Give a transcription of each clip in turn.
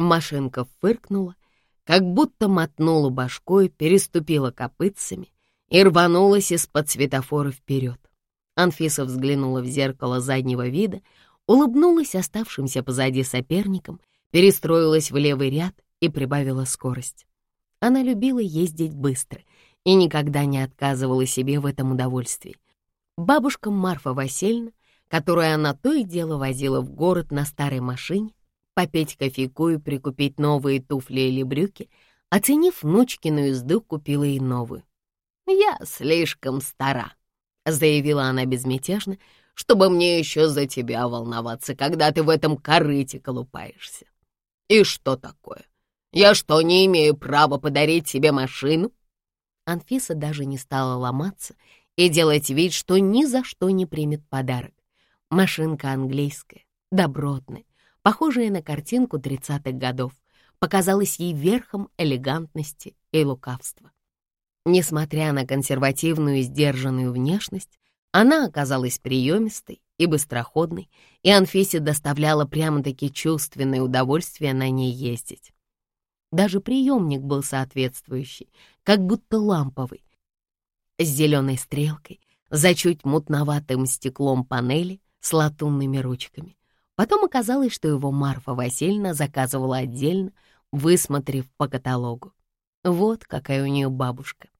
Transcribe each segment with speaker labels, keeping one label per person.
Speaker 1: Машинка фыркнула, как будто мотнула башкой, переступила копытцами и рванулась из-под светофора вперед. Анфиса взглянула в зеркало заднего вида, улыбнулась оставшимся позади соперникам, перестроилась в левый ряд и прибавила скорость. Она любила ездить быстро и никогда не отказывала себе в этом удовольствии. Бабушка Марфа Васильевна, которую она то и дело возила в город на старой машине, попить кофейку и прикупить новые туфли или брюки, оценив внучкину езду, купила ей новую. «Я слишком стара», — заявила она безмятежно, «чтобы мне еще за тебя волноваться, когда ты в этом корыте колупаешься. И что такое? Я что, не имею права подарить себе машину?» Анфиса даже не стала ломаться и делать вид, что ни за что не примет подарок. Машинка английская, добротная, похожая на картинку 30-х годов, показалась ей верхом элегантности и лукавства. Несмотря на консервативную и сдержанную внешность, она оказалась приемистой и быстроходной, и Анфисе доставляла прямо-таки чувственное удовольствие на ней ездить. Даже приемник был соответствующий, как будто ламповый, с зеленой стрелкой, за чуть мутноватым стеклом панели с латунными ручками. Потом оказалось, что его Марфа Васильевна заказывала отдельно, высмотрев по каталогу. Вот какая у нее бабушка.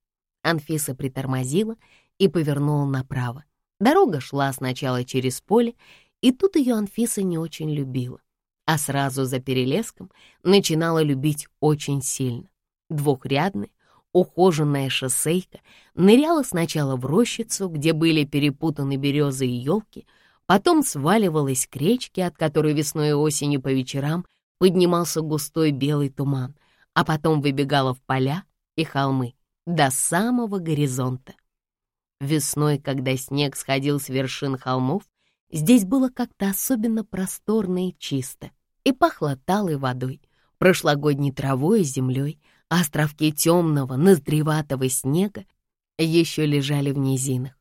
Speaker 1: Анфиса притормозила и повернула направо. Дорога шла сначала через поле, и тут ее Анфиса не очень любила, а сразу за перелеском начинала любить очень сильно. Двухрядная, ухоженная шоссейка ныряла сначала в рощицу, где были перепутаны березы и елки, Потом сваливалась к речке, от которой весной и осенью по вечерам поднимался густой белый туман, а потом выбегала в поля и холмы до самого горизонта. Весной, когда снег сходил с вершин холмов, здесь было как-то особенно просторно и чисто, и пахло талой водой, прошлогодней травой и землей, а островки темного, ноздреватого снега еще лежали в низинах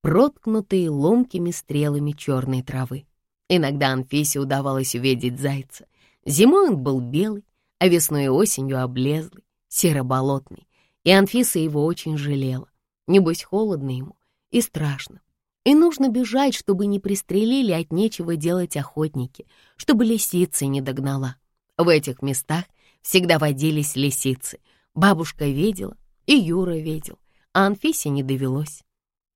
Speaker 1: проткнутые ломкими стрелами черной травы. Иногда Анфисе удавалось увидеть зайца. Зимой он был белый, а весной и осенью облезлый, серо-болотный, и Анфиса его очень жалела. Небось, холодно ему и страшно. И нужно бежать, чтобы не пристрелили от нечего делать охотники, чтобы лисица не догнала. В этих местах всегда водились лисицы. Бабушка видела, и Юра видел, а Анфисе не довелось.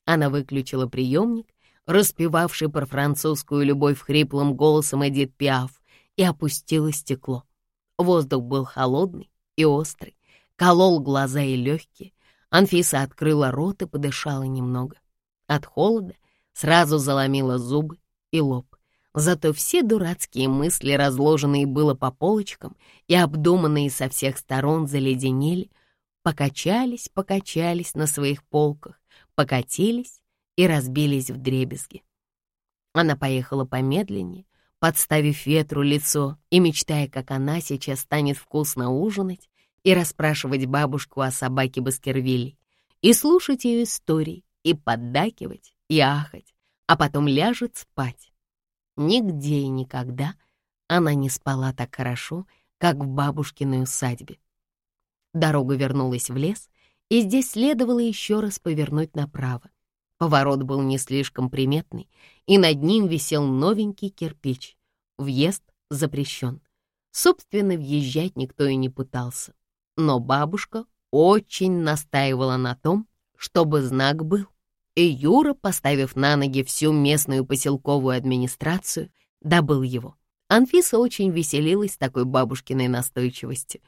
Speaker 1: Она выключила приемник, распевавший про французскую любовь хриплым голосом Эдит Пиаф, и опустила стекло. Воздух был холодный и острый, колол глаза и легкие. Анфиса открыла рот и подышала немного. От холода сразу заломила зубы и лоб. Зато все дурацкие мысли, разложенные было по полочкам и обдуманные со всех сторон, заледенели, покачались, покачались на своих полках, покатились и разбились в дребезги. Она поехала помедленнее, подставив ветру лицо и мечтая, как она сейчас станет вкусно ужинать и расспрашивать бабушку о собаке Баскервилли, и слушать ее истории, и поддакивать, и ахать, а потом ляжет спать. Нигде и никогда она не спала так хорошо, как в бабушкиной усадьбе. Дорога вернулась в лес, и здесь следовало еще раз повернуть направо. Поворот был не слишком приметный, и над ним висел новенький кирпич. Въезд запрещен. Собственно, въезжать никто и не пытался. Но бабушка очень настаивала на том, чтобы знак был. И Юра, поставив на ноги всю местную поселковую администрацию, добыл его. Анфиса очень веселилась такой бабушкиной настойчивости.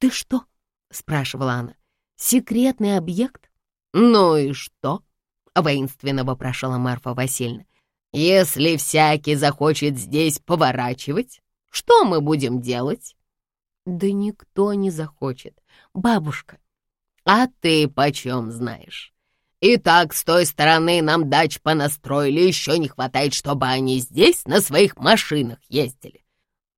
Speaker 1: «Ты что?» — спрашивала она. Секретный объект? Ну и что? Воинственно вопрошала Марфа Васильевна. Если всякий захочет здесь поворачивать, что мы будем делать? Да никто не захочет, бабушка. А ты почем знаешь? И так с той стороны нам дач понастроили, еще не хватает, чтобы они здесь на своих машинах ездили.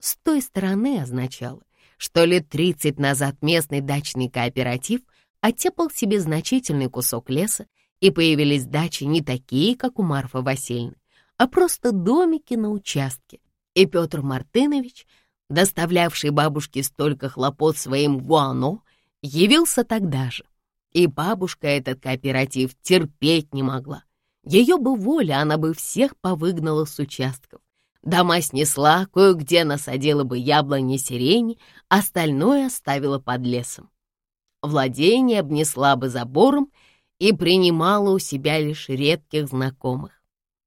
Speaker 1: С той стороны означало, что лет тридцать назад местный дачный кооператив оттепал себе значительный кусок леса, и появились дачи не такие, как у Марфы Васильевны, а просто домики на участке. И Петр Мартынович доставлявший бабушке столько хлопот своим гуано, явился тогда же. И бабушка этот кооператив терпеть не могла. Ее бы воля, она бы всех повыгнала с участков. Дома снесла, кое-где насадила бы яблони сирени, остальное оставила под лесом. Владение обнесла бы забором и принимала у себя лишь редких знакомых.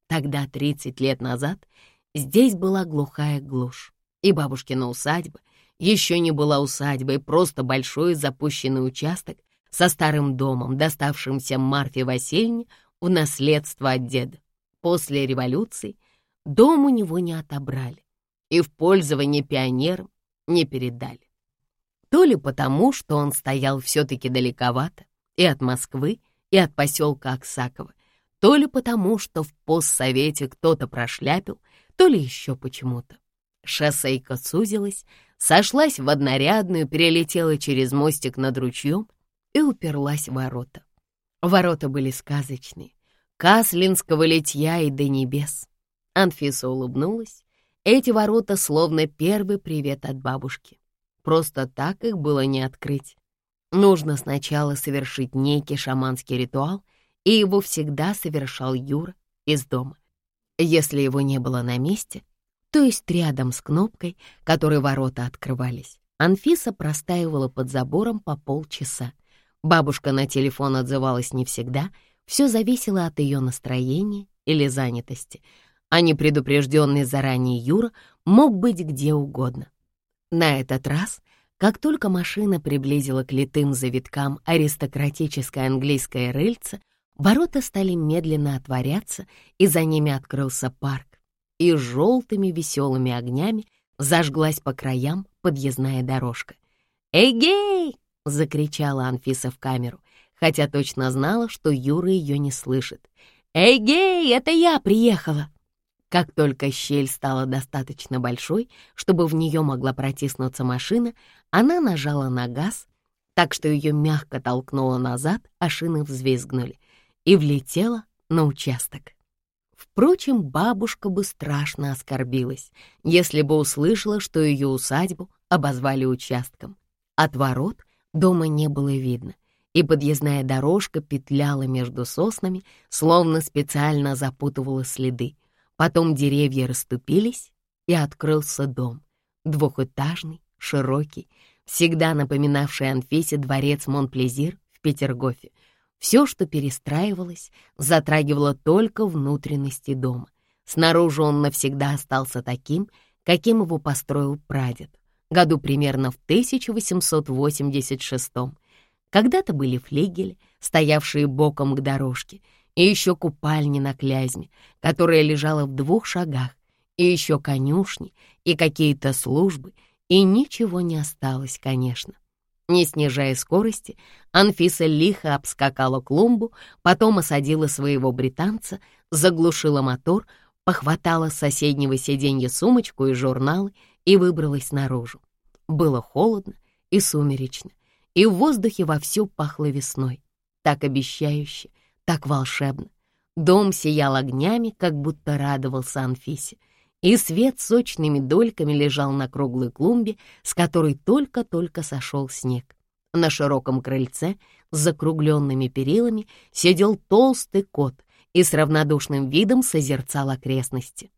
Speaker 1: Тогда, 30 лет назад, здесь была глухая глушь, и бабушкина усадьба еще не была усадьбой, просто большой запущенный участок со старым домом, доставшимся Марфе Васильевне в наследство от деда. После революции дом у него не отобрали и в пользование пионерам не передали. То ли потому, что он стоял все-таки далековато и от Москвы, и от поселка Оксаково, то ли потому, что в постсовете кто-то прошляпил, то ли еще почему-то. Шоссейка сузилась, сошлась в однорядную, перелетела через мостик над ручьем и уперлась в ворота. Ворота были сказочные, каслинского литья и до небес. Анфиса улыбнулась. Эти ворота словно первый привет от бабушки. Просто так их было не открыть. Нужно сначала совершить некий шаманский ритуал, и его всегда совершал Юра из дома. Если его не было на месте, то есть рядом с кнопкой, которой ворота открывались, Анфиса простаивала под забором по полчаса. Бабушка на телефон отзывалась не всегда, все зависело от ее настроения или занятости, а непредупрежденный заранее Юра мог быть где угодно. На этот раз, как только машина приблизила к литым завиткам аристократическое английское рыльце, ворота стали медленно отворяться, и за ними открылся парк, и желтыми веселыми огнями зажглась по краям подъездная дорожка. «Эгей!» — закричала Анфиса в камеру, хотя точно знала, что Юра ее не слышит. «Эгей, это я приехала!» Как только щель стала достаточно большой, чтобы в нее могла протиснуться машина, она нажала на газ, так что ее мягко толкнуло назад, а шины взвизгнули, и влетела на участок. Впрочем, бабушка бы страшно оскорбилась, если бы услышала, что ее усадьбу обозвали участком. От ворот дома не было видно, и подъездная дорожка петляла между соснами, словно специально запутывала следы. Потом деревья расступились, и открылся дом. Двухэтажный, широкий, всегда напоминавший Анфисе дворец Монплезир в Петергофе. Все, что перестраивалось, затрагивало только внутренности дома. Снаружи он навсегда остался таким, каким его построил прадед, году примерно в 1886 -м. Когда-то были флигели, стоявшие боком к дорожке, и еще купальни на Клязьме, которая лежала в двух шагах, и еще конюшни, и какие-то службы, и ничего не осталось, конечно. Не снижая скорости, Анфиса лихо обскакала клумбу, потом осадила своего британца, заглушила мотор, похватала с соседнего сиденья сумочку и журналы и выбралась наружу. Было холодно и сумеречно, и в воздухе вовсю пахло весной, так обещающе, так волшебно. Дом сиял огнями, как будто радовался Анфисе, и свет сочными дольками лежал на круглой клумбе, с которой только-только сошел снег. На широком крыльце с закругленными перилами сидел толстый кот и с равнодушным видом созерцал окрестности.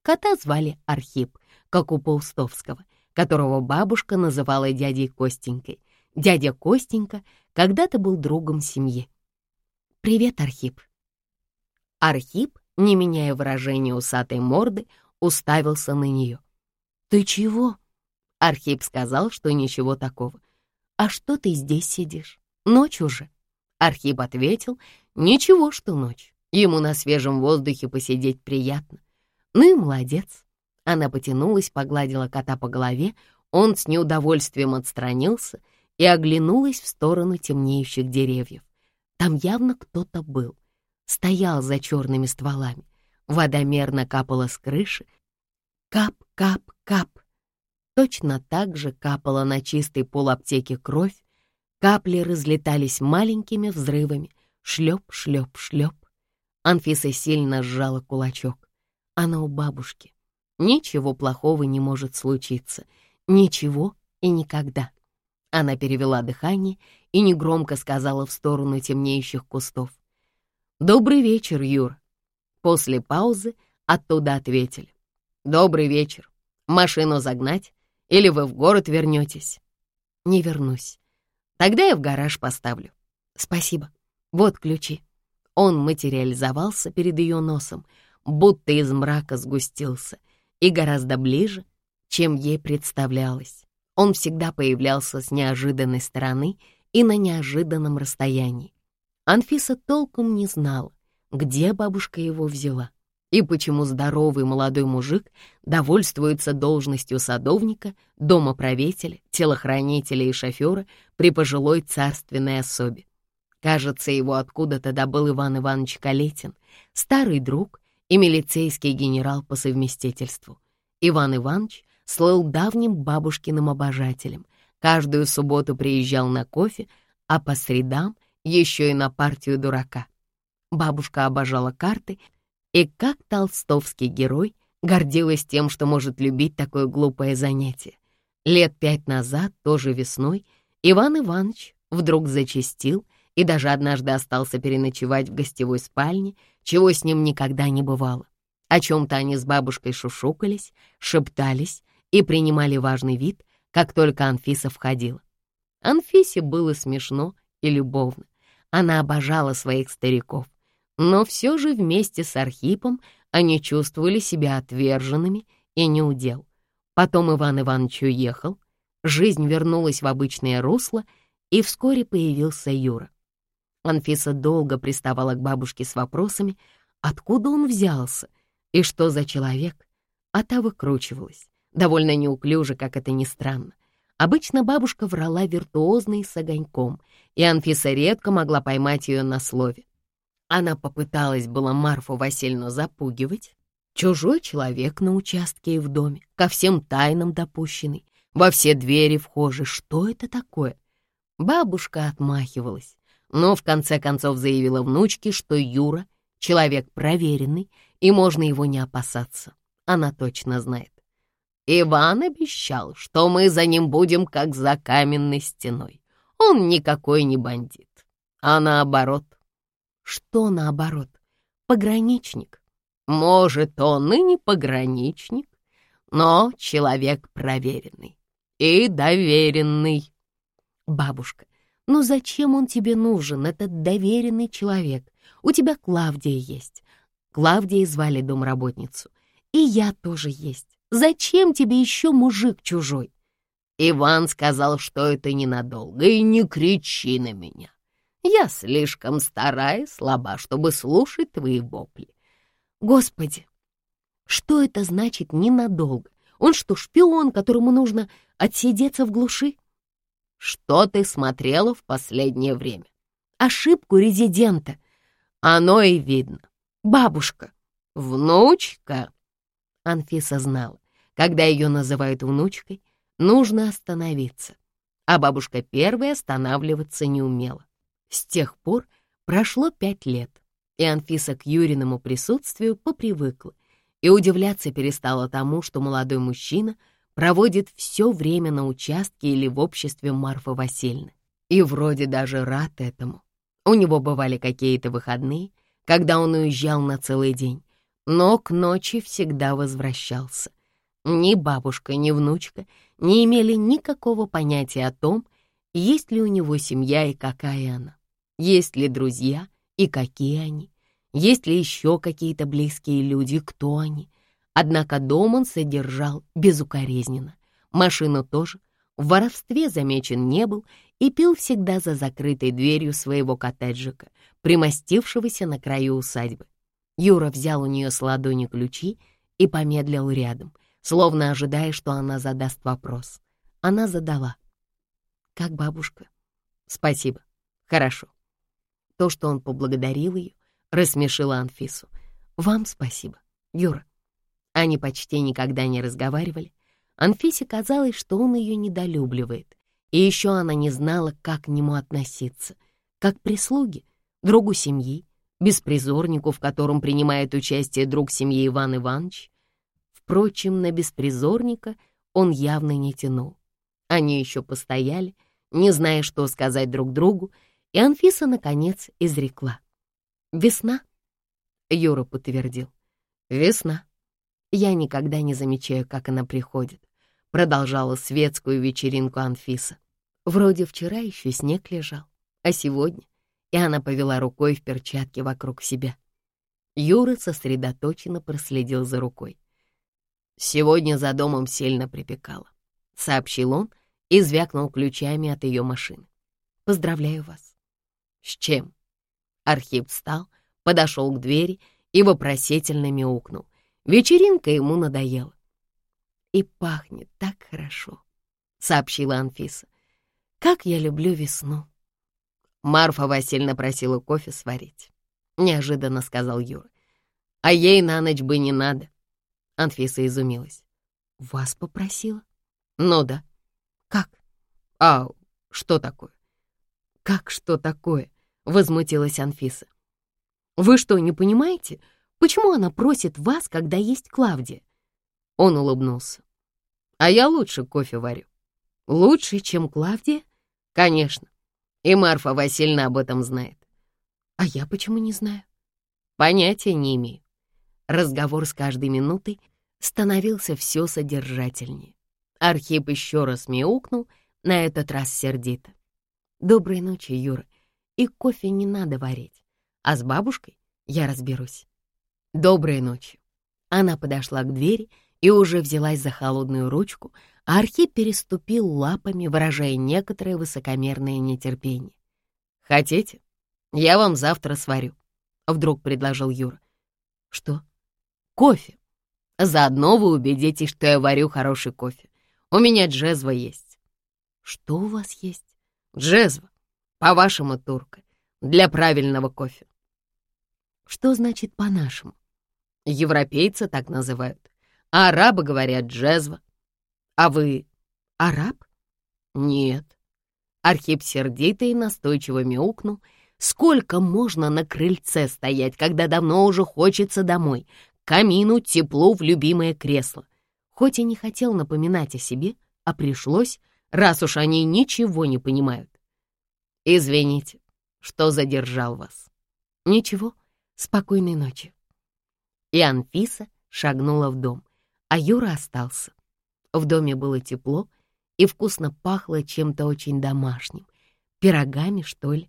Speaker 1: Кота звали Архип, как у Паустовского, которого бабушка называла дядей Костенькой. Дядя Костенька когда-то был другом семьи. «Привет, Архип». Архип, не меняя выражения усатой морды, уставился на нее. «Ты чего?» Архип сказал, что ничего такого. «А что ты здесь сидишь? Ночь уже?» Архип ответил, «Ничего, что ночь. Ему на свежем воздухе посидеть приятно. Ну и молодец». Она потянулась, погладила кота по голове, он с неудовольствием отстранился и оглянулась в сторону темнеющих деревьев. Там явно кто-то был. Стоял за черными стволами. Вода мерно капала с крыши. Кап, кап, кап. Точно так же капала на чистый пол аптеки кровь. Капли разлетались маленькими взрывами. Шлеп, шлеп, шлеп. Анфиса сильно сжала кулачок. Она у бабушки. Ничего плохого не может случиться. Ничего и никогда. Она перевела дыхание и негромко сказала в сторону темнеющих кустов. «Добрый вечер, Юр». После паузы оттуда ответили. «Добрый вечер. Машину загнать? Или вы в город вернетесь?» «Не вернусь. Тогда я в гараж поставлю. Спасибо. Вот ключи». Он материализовался перед ее носом, будто из мрака сгустился, и гораздо ближе, чем ей представлялось. Он всегда появлялся с неожиданной стороны и на неожиданном расстоянии. Анфиса толком не знала, где бабушка его взяла и почему здоровый молодой мужик довольствуется должностью садовника, домоправителя, телохранителя и шофера при пожилой царственной особе. Кажется, его откуда-то добыл Иван Иванович Калетин, старый друг и милицейский генерал по совместительству. Иван Иванович слыл давним бабушкиным обожателем, каждую субботу приезжал на кофе, а по средам еще и на партию дурака. Бабушка обожала карты и, как толстовский герой, гордилась тем, что может любить такое глупое занятие. Лет пять назад, тоже весной, Иван Иванович вдруг зачастил и даже однажды остался переночевать в гостевой спальне, чего с ним никогда не бывало. О чем-то они с бабушкой шушукались, шептались и принимали важный вид, как только Анфиса входила. Анфисе было смешно и любовно. Она обожала своих стариков, но все же вместе с Архипом они чувствовали себя отверженными и неудел. Потом Иван Иванович уехал, жизнь вернулась в обычное русло, и вскоре появился Юра. Анфиса долго приставала к бабушке с вопросами, откуда он взялся и что за человек, а та выкручивалась, довольно неуклюже, как это ни странно. Обычно бабушка врала виртуозно и с огоньком, и Анфиса редко могла поймать ее на слове. Она попыталась было Марфу Васильевну запугивать. Чужой человек на участке и в доме, ко всем тайнам допущенный, во все двери вхожи. Что это такое? Бабушка отмахивалась, но в конце концов заявила внучке, что Юра — человек проверенный, и можно его не опасаться. Она точно знает. Иван обещал, что мы за ним будем как за каменной стеной. Он никакой не бандит, а наоборот, что наоборот? Пограничник. Может, он и не пограничник, но человек проверенный и доверенный. Бабушка, ну зачем он тебе нужен, этот доверенный человек? У тебя Клавдия есть. Клавдия звали домработницу. И я тоже есть. Зачем тебе еще мужик чужой? Иван сказал, что это ненадолго, и не кричи на меня. Я слишком старая и слаба, чтобы слушать твои вопли. Господи, что это значит ненадолго? Он что, шпион, которому нужно отсидеться в глуши? Что ты смотрела в последнее время? Ошибку резидента. Оно и видно. Бабушка. Внучка. Анфиса знала, когда ее называют внучкой, нужно остановиться. А бабушка первой останавливаться не умела. С тех пор прошло пять лет, и Анфиса к Юриному присутствию попривыкла и удивляться перестала тому, что молодой мужчина проводит все время на участке или в обществе Марфы Васильевны. И вроде даже рад этому. У него бывали какие-то выходные, когда он уезжал на целый день, но к ночи всегда возвращался. Ни бабушка, ни внучка не имели никакого понятия о том, есть ли у него семья и какая она. Есть ли друзья и какие они? Есть ли еще какие-то близкие люди, кто они? Однако дом он содержал безукоризненно. Машину тоже. В воровстве замечен не был и пил всегда за закрытой дверью своего коттеджика, примостившегося на краю усадьбы. Юра взял у нее с ладони ключи и помедлил рядом, словно ожидая, что она задаст вопрос. Она задала. «Как бабушка?» «Спасибо. Хорошо. То, что он поблагодарил ее, рассмешило Анфису. «Вам спасибо, Юра». Они почти никогда не разговаривали. Анфисе казалось, что он ее недолюбливает. И еще она не знала, как к нему относиться. Как прислуги, другу семьи, беспризорнику, в котором принимает участие друг семьи Иван Иванович. Впрочем, на беспризорника он явно не тянул. Они еще постояли, не зная, что сказать друг другу, и Анфиса, наконец, изрекла. «Весна?» — Юра подтвердил. «Весна. Я никогда не замечаю, как она приходит», — продолжала светскую вечеринку Анфиса. Вроде вчера еще снег лежал, а сегодня... И она повела рукой в перчатке вокруг себя. Юра сосредоточенно проследил за рукой. «Сегодня за домом сильно припекало», — сообщил он и звякнул ключами от ее машины. «Поздравляю вас». «С чем?» Архип встал, подошел к двери и вопросительно мяукнул. Вечеринка ему надоела. «И пахнет так хорошо», — сообщила Анфиса. «Как я люблю весну». Марфа Васильевна просила кофе сварить. Неожиданно сказал Юра. А ей на ночь бы не надо. Анфиса изумилась. Вас попросила? Ну да. Как? А что такое? Как что такое? Возмутилась Анфиса. Вы что, не понимаете, почему она просит вас, когда есть Клавдия? Он улыбнулся. А я лучше кофе варю. Лучше, чем Клавдия? Конечно. И Марфа Васильевна об этом знает. А я почему не знаю? Понятия не имею. Разговор с каждой минутой становился все содержательнее. Архип еще раз мяукнул, на этот раз сердито. «Доброй ночи, Юра, и кофе не надо варить, а с бабушкой я разберусь». «Доброй ночи». Она подошла к двери и уже взялась за холодную ручку, Архип переступил лапами, выражая некоторое высокомерное нетерпение. «Хотите? Я вам завтра сварю», — вдруг предложил Юра. «Что?» «Кофе. Заодно вы убедитесь, что я варю хороший кофе. У меня джезва есть». «Что у вас есть?» «Джезва. По-вашему, турка. Для правильного кофе». «Что значит по-нашему?» «Европейцы так называют. А арабы говорят джезва. А вы араб? Нет. Архип сердито и настойчиво мяукнул. Сколько можно на крыльце стоять, когда давно уже хочется домой? Камину, тепло в любимое кресло. Хоть и не хотел напоминать о себе, а пришлось, раз уж они ничего не понимают. Извините, что задержал вас. Ничего, спокойной ночи. И Анфиса шагнула в дом, а Юра остался. В доме было тепло и вкусно пахло чем-то очень домашним. Пирогами, что ли?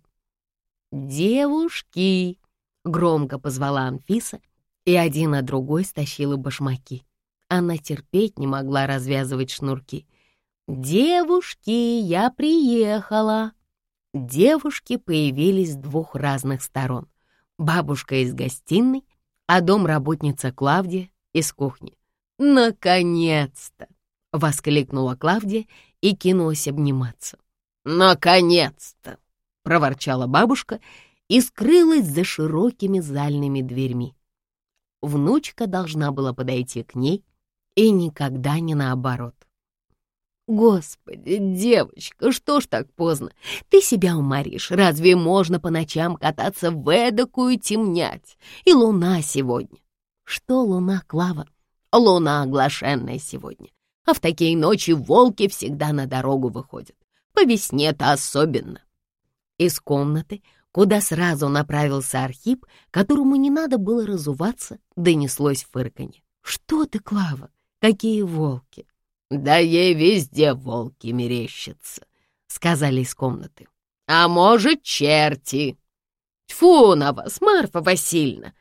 Speaker 1: «Девушки!» — громко позвала Анфиса, и один на другой стащила башмаки. Она терпеть не могла развязывать шнурки. «Девушки, я приехала!» Девушки появились с двух разных сторон. Бабушка из гостиной, а домработница Клавдия из кухни. «Наконец-то!» — воскликнула Клавдия и кинулась обниматься. «Наконец-то!» — проворчала бабушка и скрылась за широкими зальными дверьми. Внучка должна была подойти к ней, и никогда не наоборот. «Господи, девочка, что ж так поздно? Ты себя уморишь. Разве можно по ночам кататься в эдакую темнять? И луна сегодня». «Что луна, Клава?» «Луна оглашенная сегодня а в такие ночи волки всегда на дорогу выходят. По весне-то особенно. Из комнаты, куда сразу направился Архип, которому не надо было разуваться, донеслось фырканье. «Что ты, Клава? Какие волки?» «Да ей везде волки мерещатся», — сказали из комнаты. «А может, черти?» «Тьфу на вас, Марфа Васильевна!»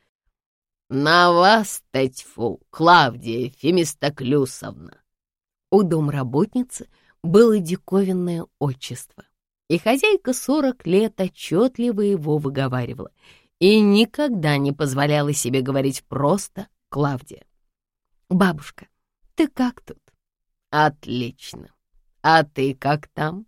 Speaker 1: «На вас-то тьфу, Клавдия Фемистоклюсовна!» У домработницы было диковинное отчество, и хозяйка сорок лет отчетливо его выговаривала и никогда не позволяла себе говорить просто «Клавдия». «Бабушка, ты как тут?» «Отлично. А ты как там?»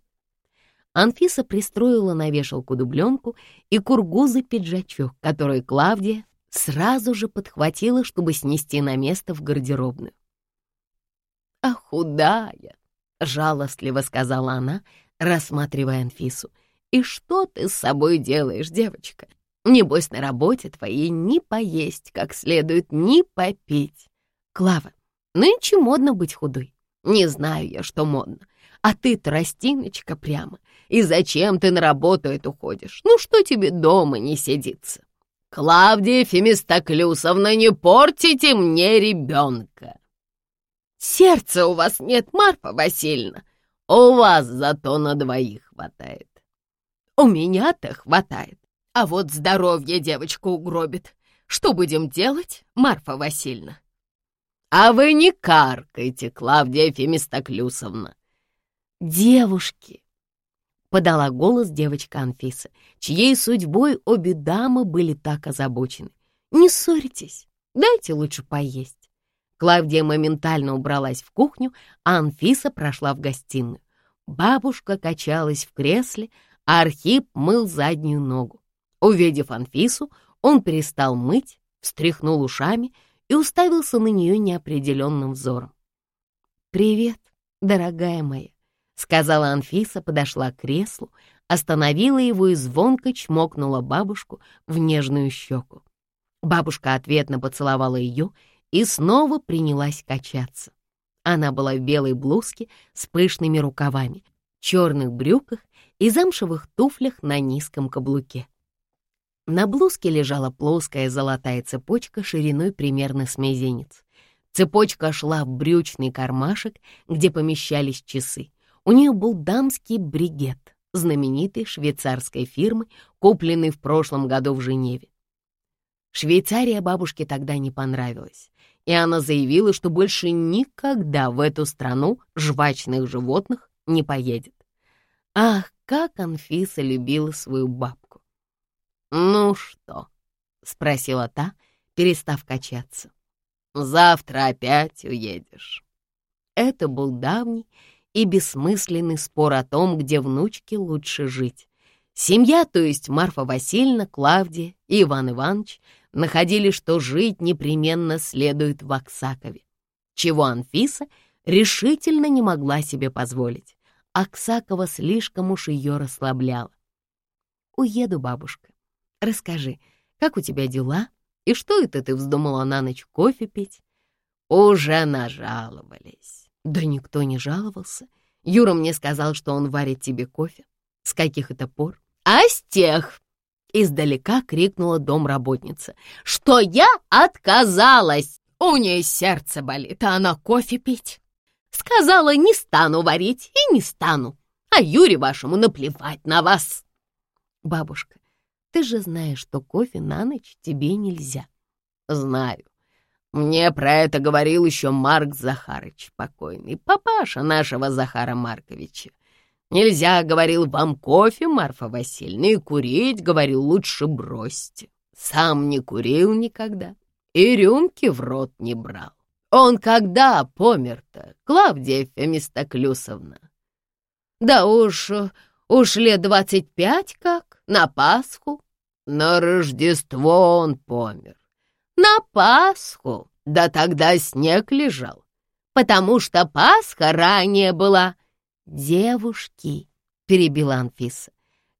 Speaker 1: Анфиса пристроила на вешалку дубленку и кургузый пиджачок, который Клавдия сразу же подхватила, чтобы снести на место в гардеробную а худая!» — жалостливо сказала она, рассматривая Анфису. «И что ты с собой делаешь, девочка? Небось, на работе твоей ни поесть как следует, ни попить. Клава, нынче модно быть худой. Не знаю я, что модно. А ты тростиночка прямо. И зачем ты на работу эту ходишь? Ну что тебе дома не сидится? Клавдия Фемистоклюсовна, не портите мне ребенка. Сердца у вас нет, Марфа Васильевна. У вас зато на двоих хватает. У меня-то хватает. А вот здоровье девочку угробит. Что будем делать, Марфа Васильевна? А вы не каркайте, Клавдия Фемистоклюсовна. Девушки, подала голос девочка Анфиса, чьей судьбой обе дамы были так озабочены. Не ссорьтесь, дайте лучше поесть. Клавдия моментально убралась в кухню, а Анфиса прошла в гостиную. Бабушка качалась в кресле, а Архип мыл заднюю ногу. Увидев Анфису, он перестал мыть, встряхнул ушами и уставился на нее неопределенным взором. «Привет, дорогая моя», — сказала Анфиса, подошла к креслу, остановила его и звонко чмокнула бабушку в нежную щеку. Бабушка ответно поцеловала ее и снова принялась качаться. Она была в белой блузке с пышными рукавами, черных брюках и замшевых туфлях на низком каблуке. На блузке лежала плоская золотая цепочка шириной примерно с мизинец. Цепочка шла в брючный кармашек, где помещались часы. У нее был дамский бригет, знаменитой швейцарской фирмы, купленный в прошлом году в Женеве. Швейцария бабушке тогда не понравилась, и она заявила, что больше никогда в эту страну жвачных животных не поедет. Ах, как Анфиса любила свою бабку! «Ну что?» — спросила та, перестав качаться. «Завтра опять уедешь». Это был давний и бессмысленный спор о том, где внучке лучше жить. Семья, то есть Марфа Васильевна, Клавдия и Иван Иванович, находили, что жить непременно следует в Аксакове, чего Анфиса решительно не могла себе позволить. Аксакова слишком уж ее расслабляла. «Уеду, бабушка. Расскажи, как у тебя дела? И что это ты вздумала на ночь кофе пить? Уже нажаловались. Да никто не жаловался. Юра мне сказал, что он варит тебе кофе. С каких это пор? А с тех! Издалека крикнула домработница, что я отказалась. У нее сердце болит, а она кофе пить. Сказала, не стану варить и не стану. А Юре вашему наплевать на вас. Бабушка, ты же знаешь, что кофе на ночь тебе нельзя. Знаю. Мне про это говорил еще Марк Захарыч, покойный, папаша нашего Захара Марковича. Нельзя, говорил, вам кофе, Марфа Васильевна, и курить, говорил, лучше бросьте. Сам не курил никогда и рюмки в рот не брал. Он когда помер-то, Клавдия Фемистоклюсовна? Да уж, уж лет двадцать пять как, на Пасху. На Рождество он помер. На Пасху, да тогда снег лежал, потому что Пасха ранее была. Девушки, перебила Анфиса,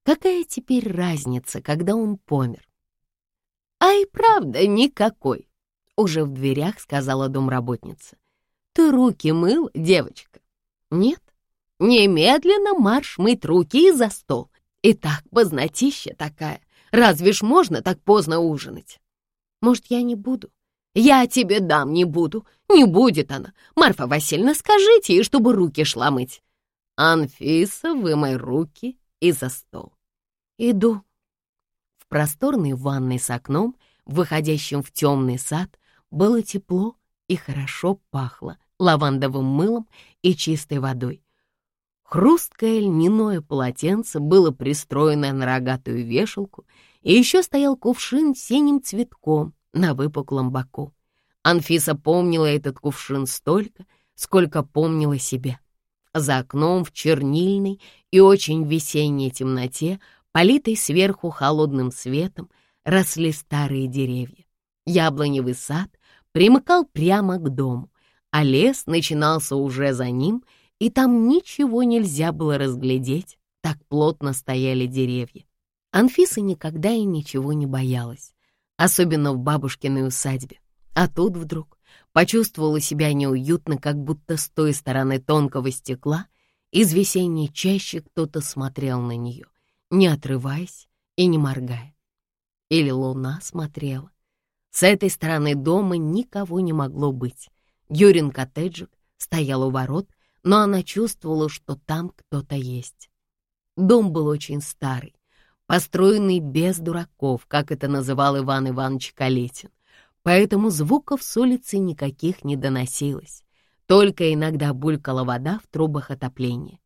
Speaker 1: какая теперь разница, когда он помер? А и правда никакой, уже в дверях сказала домработница. Ты руки мыл, девочка? Нет. Немедленно марш мыть руки и за стол. И так познатища такая. Разве ж можно так поздно ужинать? Может, я не буду? Я тебе дам, не буду. Не будет она. Марфа Васильевна, скажите ей, чтобы руки шла мыть. Анфиса, вымой руки и за стол. Иду. В просторной ванной с окном, выходящем в темный сад, было тепло и хорошо пахло лавандовым мылом и чистой водой. Хрусткое льняное полотенце было пристроено на рогатую вешалку, и еще стоял кувшин с синим цветком на выпуклом боку. Анфиса помнила этот кувшин столько, сколько помнила себя. За окном в чернильной и очень весенней темноте, политой сверху холодным светом, росли старые деревья. Яблоневый сад примыкал прямо к дому, а лес начинался уже за ним — и там ничего нельзя было разглядеть, так плотно стояли деревья. Анфиса никогда и ничего не боялась, особенно в бабушкиной усадьбе. А тут вдруг почувствовала себя неуютно, как будто с той стороны тонкого стекла из весенней чащи кто-то смотрел на нее, не отрываясь и не моргая. Или луна смотрела. С этой стороны дома никого не могло быть. Юрин коттеджик стоял у ворот, но она чувствовала, что там кто-то есть. Дом был очень старый, построенный без дураков, как это называл Иван Иванович Калетин, поэтому звуков с улицы никаких не доносилось, только иногда булькала вода в трубах отопления.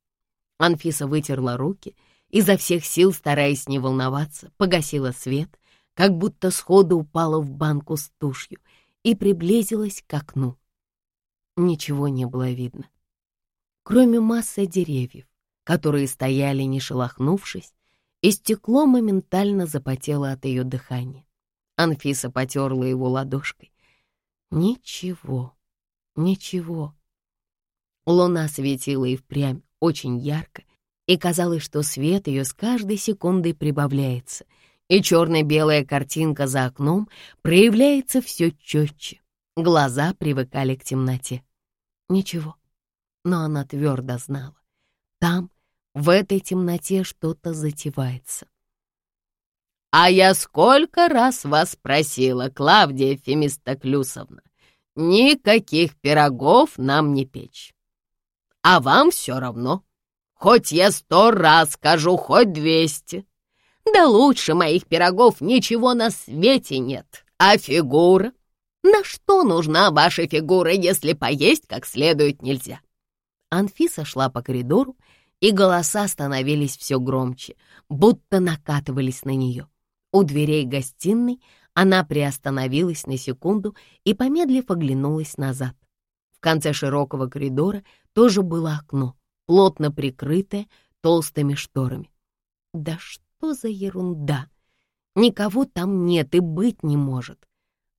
Speaker 1: Анфиса вытерла руки, изо всех сил, стараясь не волноваться, погасила свет, как будто сходу упала в банку с тушью и приблизилась к окну. Ничего не было видно, кроме массы деревьев, которые стояли, не шелохнувшись, и стекло моментально запотело от ее дыхания. Анфиса потерла его ладошкой. Ничего, ничего. Луна светила и впрямь очень ярко, и казалось, что свет ее с каждой секундой прибавляется, и черно-белая картинка за окном проявляется все четче. Глаза привыкали к темноте. Ничего, но она твердо знала. Там, в этой темноте, что-то затевается. «А я сколько раз вас просила, Клавдия Фемистоклюсовна, никаких пирогов нам не печь. А вам все равно, хоть я сто раз скажу, хоть двести. Да лучше моих пирогов ничего на свете нет. А фигура? На что нужна ваша фигура, если поесть как следует нельзя?» Анфиса шла по коридору, и голоса становились все громче, будто накатывались на нее. У дверей гостиной она приостановилась на секунду и, помедлив, оглянулась назад. В конце широкого коридора тоже было окно, плотно прикрытое толстыми шторами. Да что за ерунда! Никого там нет и быть не может.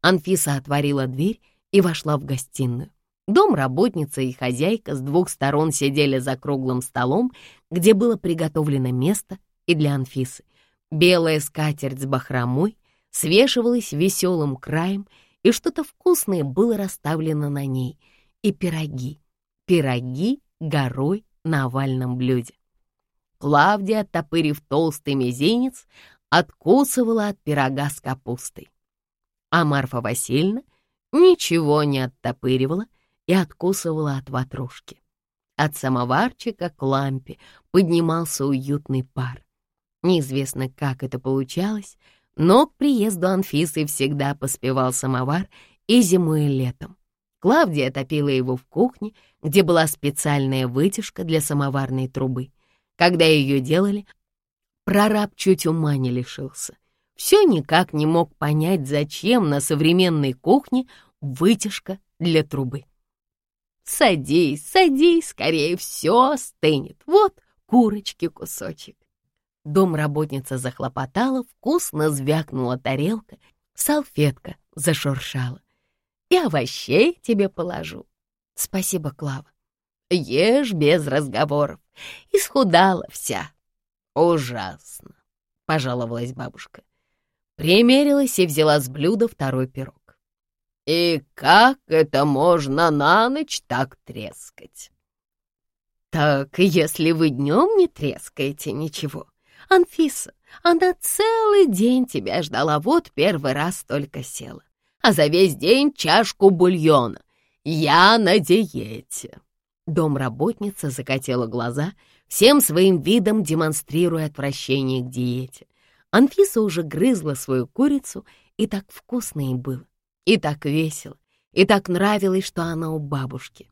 Speaker 1: Анфиса отворила дверь и вошла в гостиную. Дом работница и хозяйка с двух сторон сидели за круглым столом, где было приготовлено место и для Анфисы — Белая скатерть с бахромой свешивалась веселым краем, и что-то вкусное было расставлено на ней, и пироги, пироги горой на овальном блюде. Клавдия, оттопырив толстый мизинец, откусывала от пирога с капустой. А Марфа Васильевна ничего не оттопыривала и откусывала от ватрушки. От самоварчика к лампе поднимался уютный пар. Неизвестно, как это получалось, но к приезду Анфисы всегда поспевал самовар и зимой, и летом. Клавдия топила его в кухне, где была специальная вытяжка для самоварной трубы. Когда ее делали, прораб чуть ума не лишился. Все никак не мог понять, зачем на современной кухне вытяжка для трубы. «Садись, садись, скорее все остынет. Вот курочки кусочек. Домработница захлопотала, вкусно звякнула тарелка, салфетка зашуршала. «И овощей тебе положу». «Спасибо, Клава». «Ешь без разговоров. Исхудала вся». «Ужасно», — пожаловалась бабушка. Примерилась и взяла с блюда второй пирог. «И как это можно на ночь так трескать?» «Так, если вы днем не трескаете ничего, Анфиса, она целый день тебя ждала, вот первый раз только села. А за весь день чашку бульона. Я на диете. Домработница закатила глаза, всем своим видом демонстрируя отвращение к диете. Анфиса уже грызла свою курицу, и так вкусно ей было, и так весело, и так нравилось, что она у бабушки.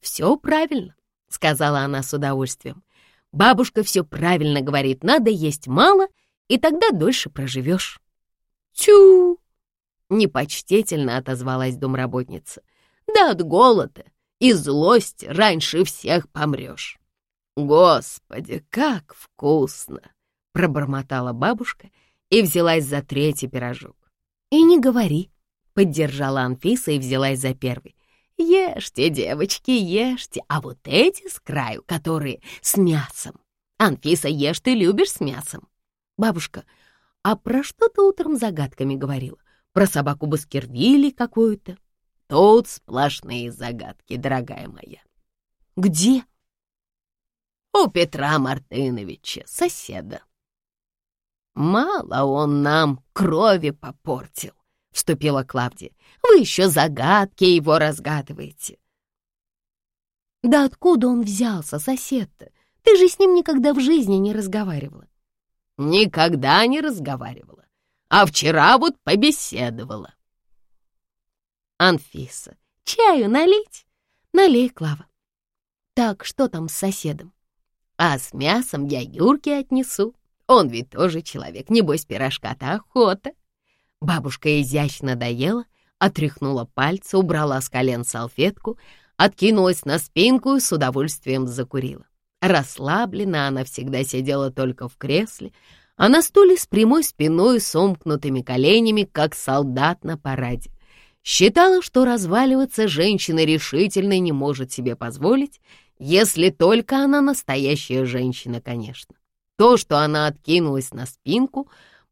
Speaker 1: «Все правильно», — сказала она с удовольствием. Бабушка все правильно говорит, надо есть мало, и тогда дольше проживешь. Тю! Непочтительно отозвалась домработница. Да от голода и злости раньше всех помрешь. Господи, как вкусно! Пробормотала бабушка и взялась за третий пирожок. И не говори, поддержала Анфиса и взялась за первый. Ешьте, девочки, ешьте, а вот эти с краю, которые с мясом. Анфиса, ешь, ты любишь с мясом. Бабушка, а про что ты утром загадками говорила? Про собаку Баскервилли какую-то? тут сплошные загадки, дорогая моя.
Speaker 2: Где?
Speaker 1: У Петра Мартыновича, соседа. Мало он нам крови попортил, вступила Клавдия. Вы еще загадки его разгадываете.
Speaker 2: Да откуда он взялся, сосед-то? Ты же с ним никогда в жизни не разговаривала.
Speaker 1: Никогда не разговаривала, а вчера вот побеседовала.
Speaker 2: Анфиса, чаю налить? Налей, Клава. Так, что там с соседом?
Speaker 1: А с мясом я Юрке отнесу. Он ведь тоже человек, небось пирожка-то охота. Бабушка изящно доела, отряхнула пальцы, убрала с колен салфетку, откинулась на спинку и с удовольствием закурила. Расслабленно она всегда сидела только в кресле, а на стуле с прямой спиной и сомкнутыми коленями, как солдат на параде. Считала, что разваливаться женщина решительно не может себе позволить, если только она настоящая женщина, конечно. То, что она откинулась на спинку,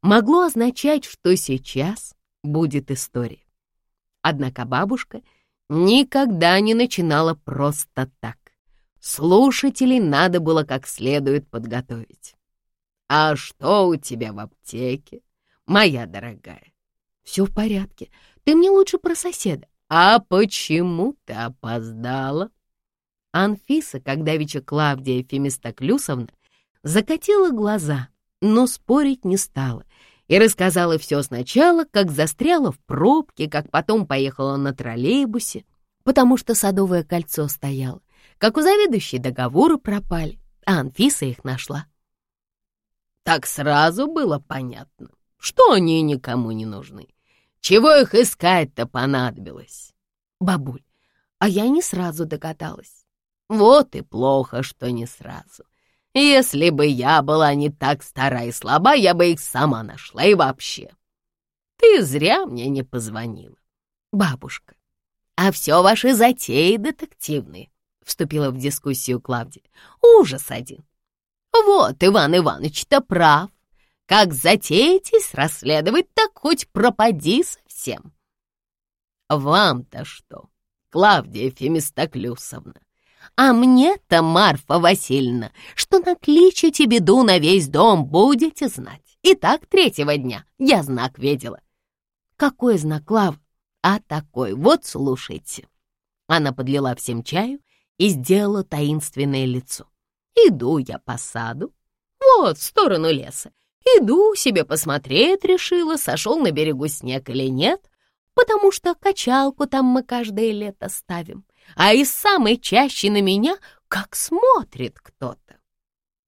Speaker 1: могло означать, что сейчас будет история. Однако бабушка никогда не начинала просто так. Слушателей надо было как следует подготовить. «А что у тебя в аптеке, моя дорогая?»
Speaker 2: «Все в порядке. Ты мне лучше про соседа».
Speaker 1: «А почему ты опоздала?» Анфиса, когда Клавдия Фемистоклюсовна, закатила глаза, но спорить не стала и рассказала все сначала, как застряла в пробке, как потом поехала на троллейбусе, потому что садовое кольцо стояло, как у заведующей договоры пропали, а Анфиса их нашла. Так сразу было понятно, что они никому не нужны. Чего их искать-то понадобилось?
Speaker 2: Бабуль, а я не сразу догадалась.
Speaker 1: Вот и плохо, что не сразу. Если бы я была не так стара и слаба, я бы их сама нашла и вообще. Ты зря мне не позвонила.
Speaker 2: Бабушка,
Speaker 1: а все ваши затеи детективные, вступила в дискуссию Клавдия. Ужас один. Вот Иван Иванович-то прав. Как затеетесь расследовать, так хоть пропади совсем. Вам-то что, Клавдия Фемистоклюсовна? А мне-то, Марфа Васильевна, что накличете беду на весь дом, будете знать. И так третьего дня я знак видела.
Speaker 2: Какой знак, Лав?
Speaker 1: А такой, вот слушайте. Она подлила всем чаю и сделала таинственное лицо. Иду я по саду, вот в сторону леса. Иду себе посмотреть, решила, сошел на берегу снег или нет, потому что качалку там мы каждое лето ставим а из самой чаще на меня как смотрит кто-то.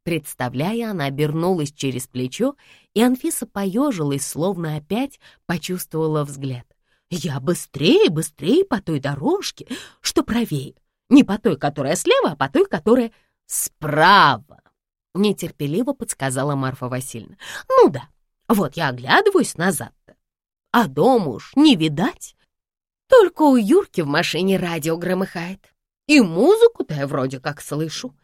Speaker 1: Представляя, она обернулась через плечо, и Анфиса поежилась, словно опять почувствовала взгляд. «Я быстрее, быстрее по той дорожке, что правее. Не по той, которая слева, а по той, которая справа», — нетерпеливо подсказала Марфа Васильевна. «Ну да, вот я оглядываюсь назад-то, а дом уж не видать. Только у Юрки в машине радио громыхает. И музыку-то я вроде как слышу.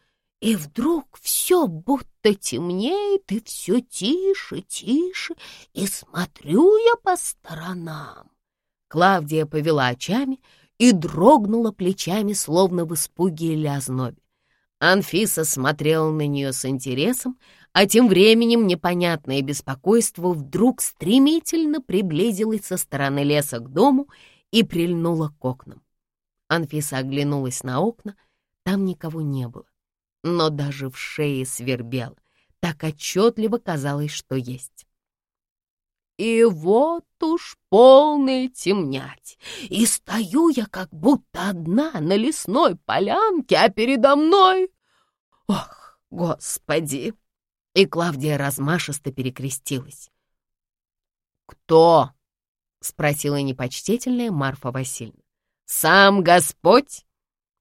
Speaker 1: И вдруг все будто темнеет, и все тише, тише, и смотрю я по сторонам. Клавдия повела очами и дрогнула плечами, словно в испуге или ознобе. Анфиса смотрела на нее с интересом, а тем временем непонятное беспокойство вдруг стремительно приблизилось со стороны леса к дому и прильнула к окнам. Анфиса оглянулась на окна, там никого не было, но даже в шее свербело, так отчетливо казалось, что есть. И вот уж полный темнять, и стою я как будто одна на лесной полянке, а передо мной... Ох, господи! И Клавдия размашисто перекрестилась. «Кто?» — спросила непочтительная Марфа Васильевна. «Сам Господь?»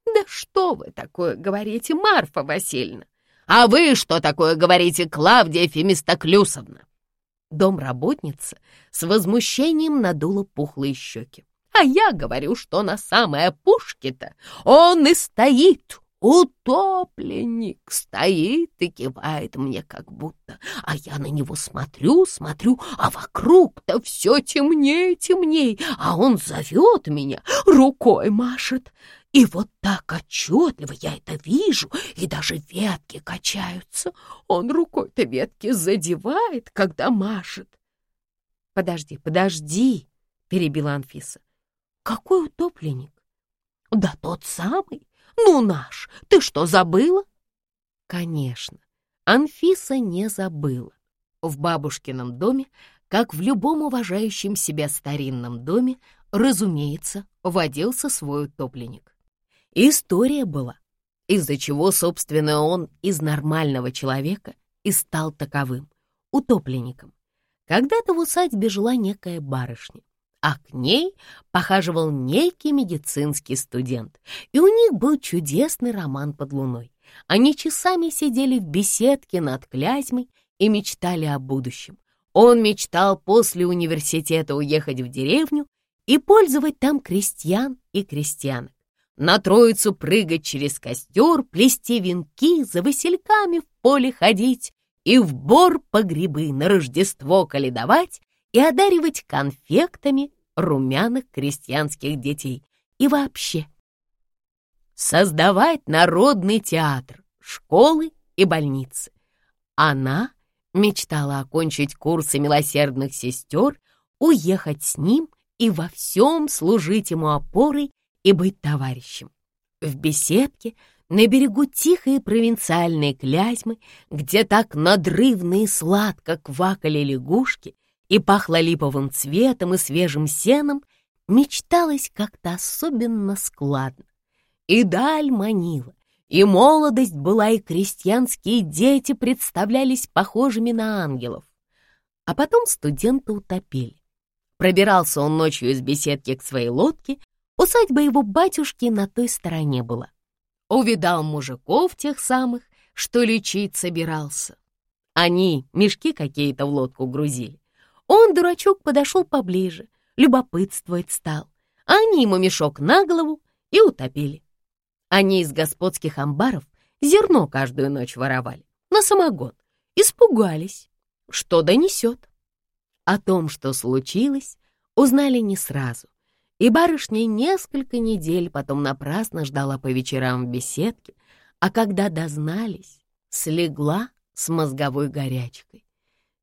Speaker 1: «Да что вы такое говорите, Марфа Васильевна? А вы что такое говорите, Клавдия Фемистоклюсовна?» Домработница с возмущением надула пухлые щеки. «А я говорю, что на самой опушке-то он и стоит, Утопленник стоит и кивает мне как будто, а я на него смотрю, смотрю, а вокруг-то все темнее, темнее, а он зовет меня, рукой машет. И вот так отчетливо я это вижу, и даже ветки качаются. Он рукой-то ветки задевает, когда машет.
Speaker 2: «Подожди, подожди!» — перебила Анфиса. «Какой утопленник?»
Speaker 1: «Да тот самый, ну наш, ты что, забыла?»
Speaker 2: Конечно, Анфиса не забыла. В бабушкином доме, как в любом уважающем себя старинном доме, разумеется, водился свой утопленник. История была, из-за чего, собственно, он из нормального человека и стал таковым, утопленником. Когда-то в усадьбе жила некая барышня, а к ней похаживал некий медицинский студент, и у них был чудесный роман под луной. Они часами сидели в беседке над Клязьмой и мечтали о будущем. Он мечтал после университета уехать в деревню и пользовать там крестьян и крестьянок на троицу прыгать через костер, плести венки, за васильками в поле ходить и в бор по грибы на Рождество каледовать и одаривать конфектами румяных крестьянских детей. И вообще создавать народный театр, школы и больницы. Она мечтала окончить курсы милосердных сестер, уехать с ним и во всем служить ему опорой и быть товарищем. В беседке на берегу тихой провинциальной Клязьмы, где так надрывно и сладко квакали лягушки и пахло липовым цветом и свежим сеном, мечталось как-то особенно складно. И даль манила, и молодость была, и крестьянские дети представлялись похожими на ангелов. А потом студента утопили. Пробирался он ночью из беседки к своей лодке, Усадьба его батюшки на той стороне была. Увидал мужиков тех самых, что лечить собирался. Они мешки какие-то в лодку грузили. Он, дурачок, подошел поближе, любопытствовать стал. Они ему мешок на голову и утопили. Они из господских амбаров зерно каждую ночь воровали, на самогон. Испугались, что донесет. О том, что случилось, узнали не сразу и барышня несколько недель потом напрасно ждала по вечерам в беседке, а когда дознались, слегла с мозговой горячкой.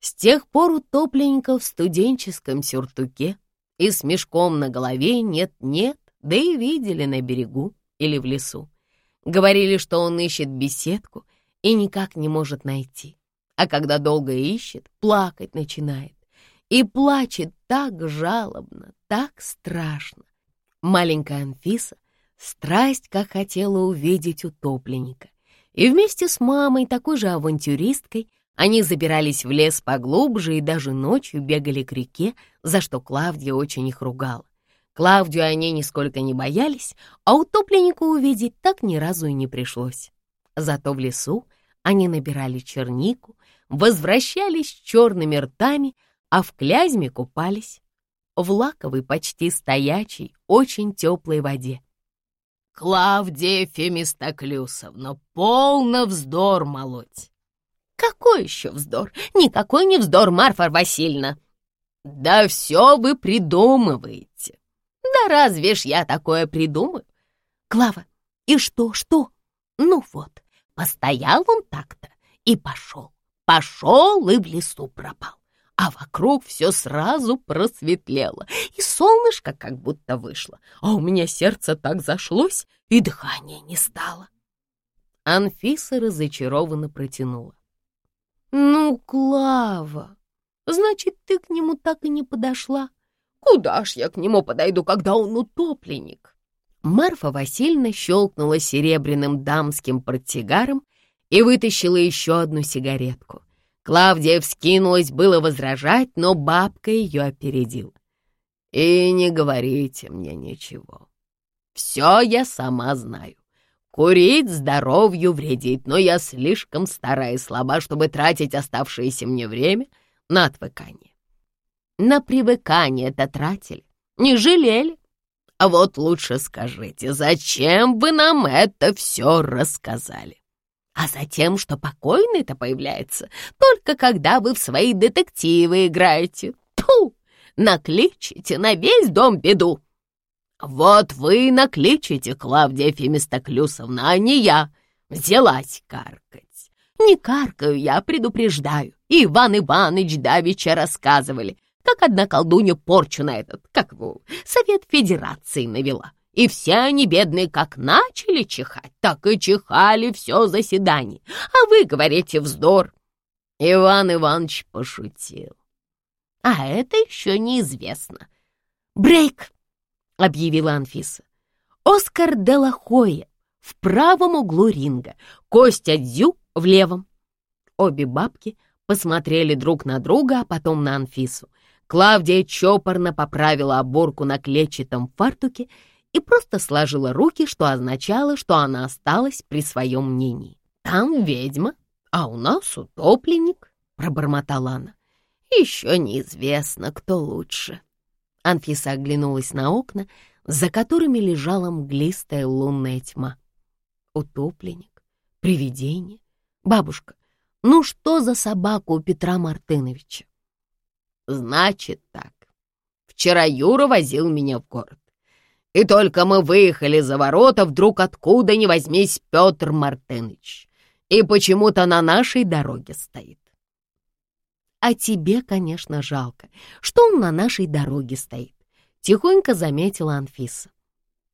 Speaker 2: С тех пор утопленников в студенческом сюртуке и с мешком на голове нет-нет, да и видели на берегу или в лесу. Говорили, что он ищет беседку и никак не может найти. А когда долго ищет, плакать начинает. И плачет так жалобно, так страшно. Маленькая Анфиса страсть как хотела увидеть утопленника. И вместе с мамой, такой же авантюристкой, они забирались в лес поглубже и даже ночью бегали к реке, за что Клавдия очень их ругала. Клавдию они нисколько не боялись, а утопленника увидеть так ни разу и не пришлось. Зато в лесу они набирали чернику, возвращались черными ртами, а в клязьме купались в лаковой, почти стоячей, очень теплой воде. «Клавдия Фемистоклюсовна, полно вздор молоть!» «Какой еще вздор? Никакой не вздор, Марфа Васильевна!» «Да все вы придумываете!» «Да разве ж я такое придумаю?» «Клава, и что, что?» «Ну вот, постоял он так-то и пошел, пошел и в лесу пропал а вокруг все сразу просветлело, и солнышко как будто вышло, а у меня сердце так зашлось, и дыхания не стало. Анфиса разочарованно протянула. «Ну, Клава, значит, ты к нему так и не подошла? Куда ж я к нему подойду, когда он утопленник?» Марфа Васильевна щелкнула серебряным дамским портсигаром и вытащила еще одну сигаретку — Клавдия вскинулась было возражать, но бабка ее опередила. «И не говорите мне ничего. Все я сама знаю. Курить здоровью вредит, но я слишком старая и слаба, чтобы тратить оставшееся мне время на отвыкание. На привыкание-то тратили, не жалели. А вот лучше скажите, зачем вы нам это все рассказали? А затем, что покойный-то появляется только когда вы в свои детективы играете. Тьфу! Накличите на весь дом беду. Вот вы накличите, Клавдия Фемистоклюсовна, а не я. Взялась каркать. Не каркаю я, предупреждаю. И Иван Иванович давеча рассказывали, как одна колдунья порчу на этот, как его, Совет Федерации навела. И все они, бедные, как начали чихать, так и чихали все заседание. А вы говорите вздор. Иван Иванович пошутил. А это еще неизвестно. «Брейк!» — объявила Анфиса. «Оскар де Лахоя в правом углу ринга, Костя Дзю в левом». Обе бабки посмотрели друг на друга, а потом на Анфису. Клавдия чопорно поправила оборку на клетчатом фартуке и просто сложила руки, что означало, что она осталась при своем мнении. «Там ведьма, а у нас утопленник», — пробормотала она. «Еще неизвестно, кто лучше». Анфиса оглянулась на окна, за которыми лежала мглистая лунная тьма. Утопленник, привидение. Бабушка, ну что за собака у Петра Мартыновича? Значит так. Вчера Юра возил меня в город. И только мы выехали за ворота, вдруг откуда ни возьмись Петр Мартынович. И почему-то на нашей дороге стоит. А тебе, конечно, жалко, что он на нашей дороге стоит, тихонько заметила Анфиса.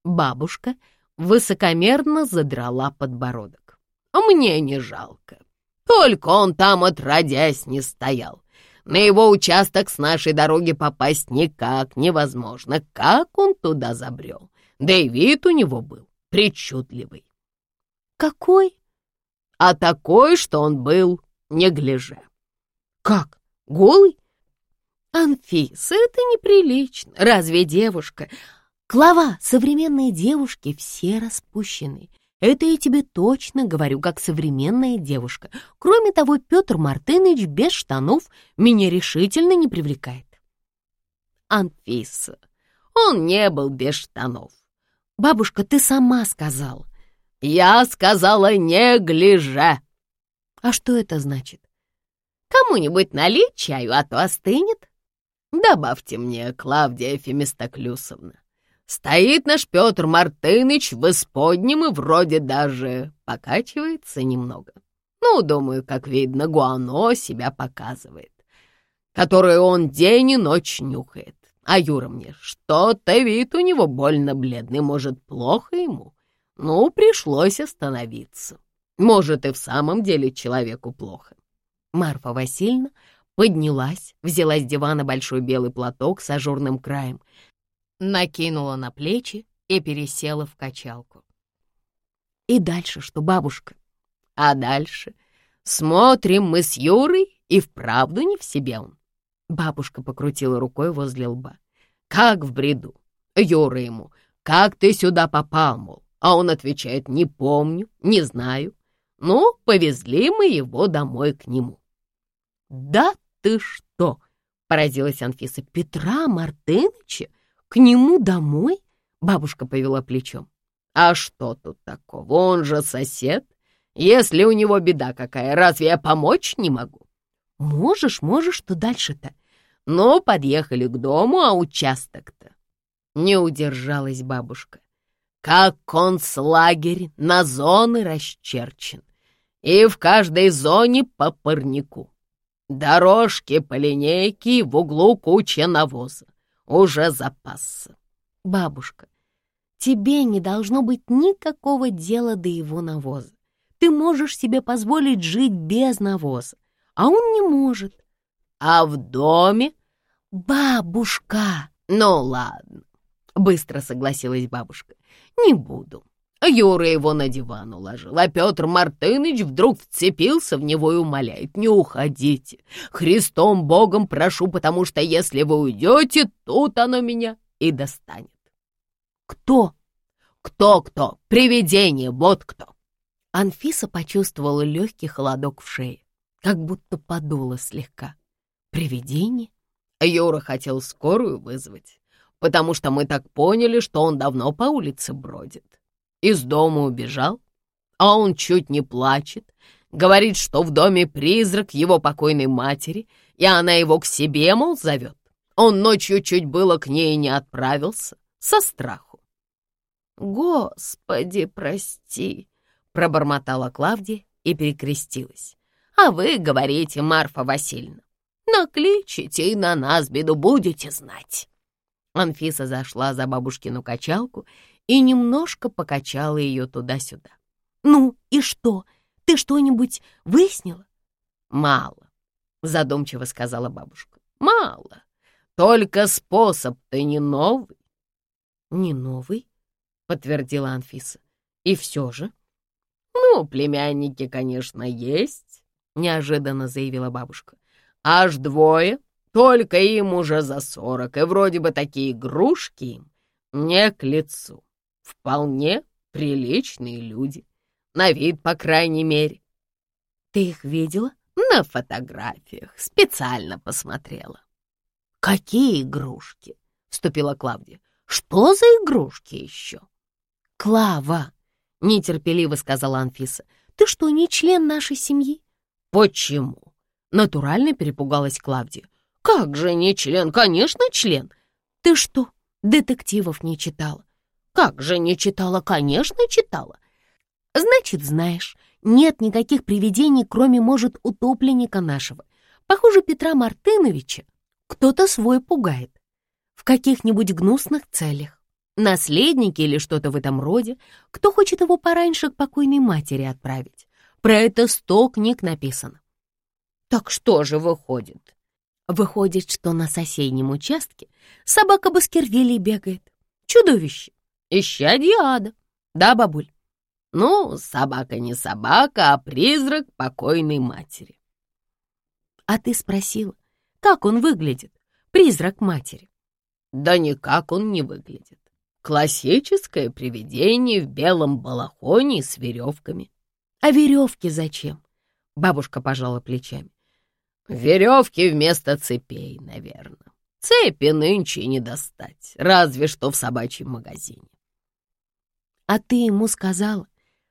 Speaker 2: Бабушка высокомерно задрала подбородок. Мне не жалко. Только он там отродясь не стоял. На его участок с нашей дороги попасть никак невозможно. Как он туда забрел? Да и вид у него был причудливый. Какой? А такой, что он был неглиже. Как? Голый? Анфиса, это неприлично. Разве девушка? Клава, современные девушки все распущены. Это я тебе точно говорю, как современная девушка. Кроме того, Петр Мартынович без штанов меня решительно не привлекает. Анфиса, он не был без штанов. Бабушка, ты сама сказала. Я сказала не гляжа. А что это значит? Кому-нибудь налить чаю, а то остынет? Добавьте мне, Клавдия Фемистоклюсовна. Стоит наш Петр Мартыныч в исподнем и вроде даже покачивается немного. Ну, думаю, как видно, Гуано себя показывает, которое он день и ночь нюхает. А Юра мне, что-то вид у него больно бледный, может, плохо ему? Ну, пришлось остановиться. Может, и в самом деле человеку плохо. Марфа Васильевна поднялась, взяла с дивана большой белый платок с ажурным краем, накинула на плечи и пересела в качалку. И дальше что, бабушка? А дальше смотрим мы с Юрой, и вправду не в себе он. Бабушка покрутила рукой возле лба. Как в бреду. Юра ему, как ты сюда попал, мол? А он отвечает, не помню, не знаю. Ну, повезли мы его домой к нему. Да ты что? Поразилась Анфиса. Петра Мартыныча? К нему домой? Бабушка повела плечом. А что тут такого? Он же сосед. Если у него беда какая, разве я помочь не могу? Можешь, можешь, что дальше-то? Ну, подъехали к дому, а участок-то. Не удержалась бабушка. Как концлагерь на зоны расчерчен. И в каждой зоне по парнику. Дорожки по линейке, в углу куча навоза уже запасся. Бабушка, тебе не должно быть никакого дела до его навоза. Ты можешь себе позволить жить без навоза, а он не может. А в доме? Бабушка! Ну ладно, быстро согласилась бабушка. Не буду. Юра его на диван уложил, а Петр Мартыныч вдруг вцепился в него и умоляет, не уходите. Христом Богом прошу, потому что если вы уйдете, тут оно меня и достанет. Кто? Кто-кто? Привидение, вот кто. Анфиса почувствовала легкий холодок в шее, как будто подуло слегка. Привидение? Юра хотел скорую вызвать. потому что мы так поняли, что он давно по улице бродит. Из дома убежал, а он чуть не плачет, говорит, что в доме призрак его покойной матери, и она его к себе, мол, зовет. Он ночью чуть было к ней не отправился, со страху.
Speaker 1: «Господи, прости!» — пробормотала Клавдия и перекрестилась.
Speaker 2: «А вы говорите, Марфа Васильевна, накличите и на нас беду будете знать».
Speaker 1: Анфиса зашла за бабушкину качалку и немножко покачала ее туда-сюда. «Ну и что? Ты что-нибудь выяснила?»
Speaker 2: «Мало», — задумчиво сказала бабушка. «Мало. Только способ-то не новый».
Speaker 1: «Не новый?» — подтвердила Анфиса. «И все же?»
Speaker 2: «Ну, племянники, конечно, есть», — неожиданно заявила бабушка. «Аж двое, только им уже за сорок, и вроде бы такие игрушки им не к лицу. Вполне приличные люди, на вид, по крайней мере».
Speaker 1: «Ты их видела?»
Speaker 2: «На фотографиях, специально посмотрела».
Speaker 1: «Какие игрушки?» — вступила Клавдия.
Speaker 2: «Что за игрушки еще?»
Speaker 1: «Клава!» — нетерпеливо сказала Анфиса. «Ты что, не член нашей семьи?»
Speaker 2: «Почему?» — натурально перепугалась Клавдия. «Как же не член? Конечно, член!»
Speaker 1: «Ты что, детективов не читала?»
Speaker 2: «Как же не читала? Конечно, читала!»
Speaker 1: «Значит, знаешь, нет никаких привидений, кроме, может, утопленника нашего. Похоже, Петра Мартыновича кто-то свой пугает. В каких-нибудь гнусных целях наследники или что-то в этом роде, кто хочет его пораньше к покойной матери отправить. Про это сто книг написано.
Speaker 2: Так что же выходит?
Speaker 1: Выходит, что на соседнем участке собака Баскервилей бегает. Чудовище. Ищадье ада. Да, бабуль?
Speaker 2: Ну, собака не собака, а призрак покойной матери.
Speaker 1: А ты спросила, как он выглядит, призрак матери?
Speaker 2: Да никак он не выглядит. Классическое привидение в белом балахоне с веревками.
Speaker 1: А веревки зачем? Бабушка пожала плечами.
Speaker 2: Веревки вместо цепей, наверное. Цепи нынче не достать, разве что в собачьем магазине.
Speaker 1: А ты ему сказала,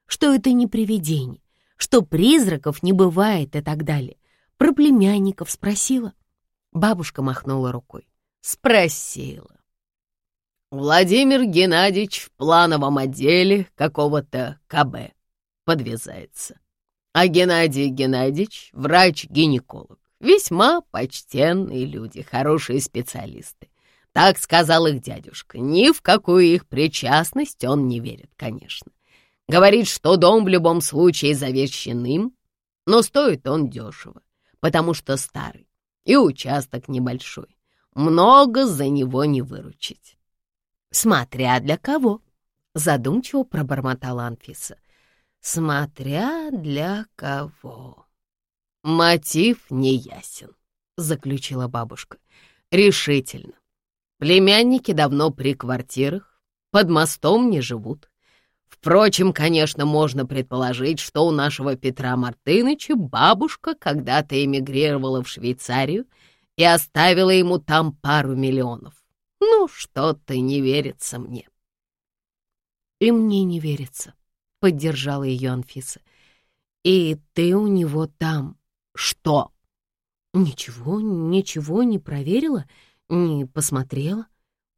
Speaker 1: что это не привидение, что призраков не бывает и так далее. Про племянников спросила? Бабушка махнула рукой.
Speaker 2: Спросила. Владимир Геннадьевич в плановом отделе какого-то КБ подвязается. А Геннадий Геннадьевич — врач-гинеколог. Весьма почтенные люди, хорошие специалисты. Так сказал их дядюшка. Ни в какую их причастность он не верит, конечно. Говорит, что дом в любом случае завещен им, но стоит он дешево, потому что старый и участок небольшой. Много за него не выручить.
Speaker 1: «Смотря для кого», — задумчиво пробормотала Анфиса. «Смотря для кого».
Speaker 2: «Мотив неясен», — заключила бабушка. «Решительно. Племянники давно при квартирах, под мостом не живут. Впрочем, конечно, можно предположить, что у нашего Петра Мартыныча бабушка когда-то эмигрировала в Швейцарию и оставила ему там пару миллионов. Ну, что-то не верится мне.
Speaker 1: И мне не верится, поддержала ее Анфиса. И ты у него там что? Ничего, ничего не проверила, не посмотрела.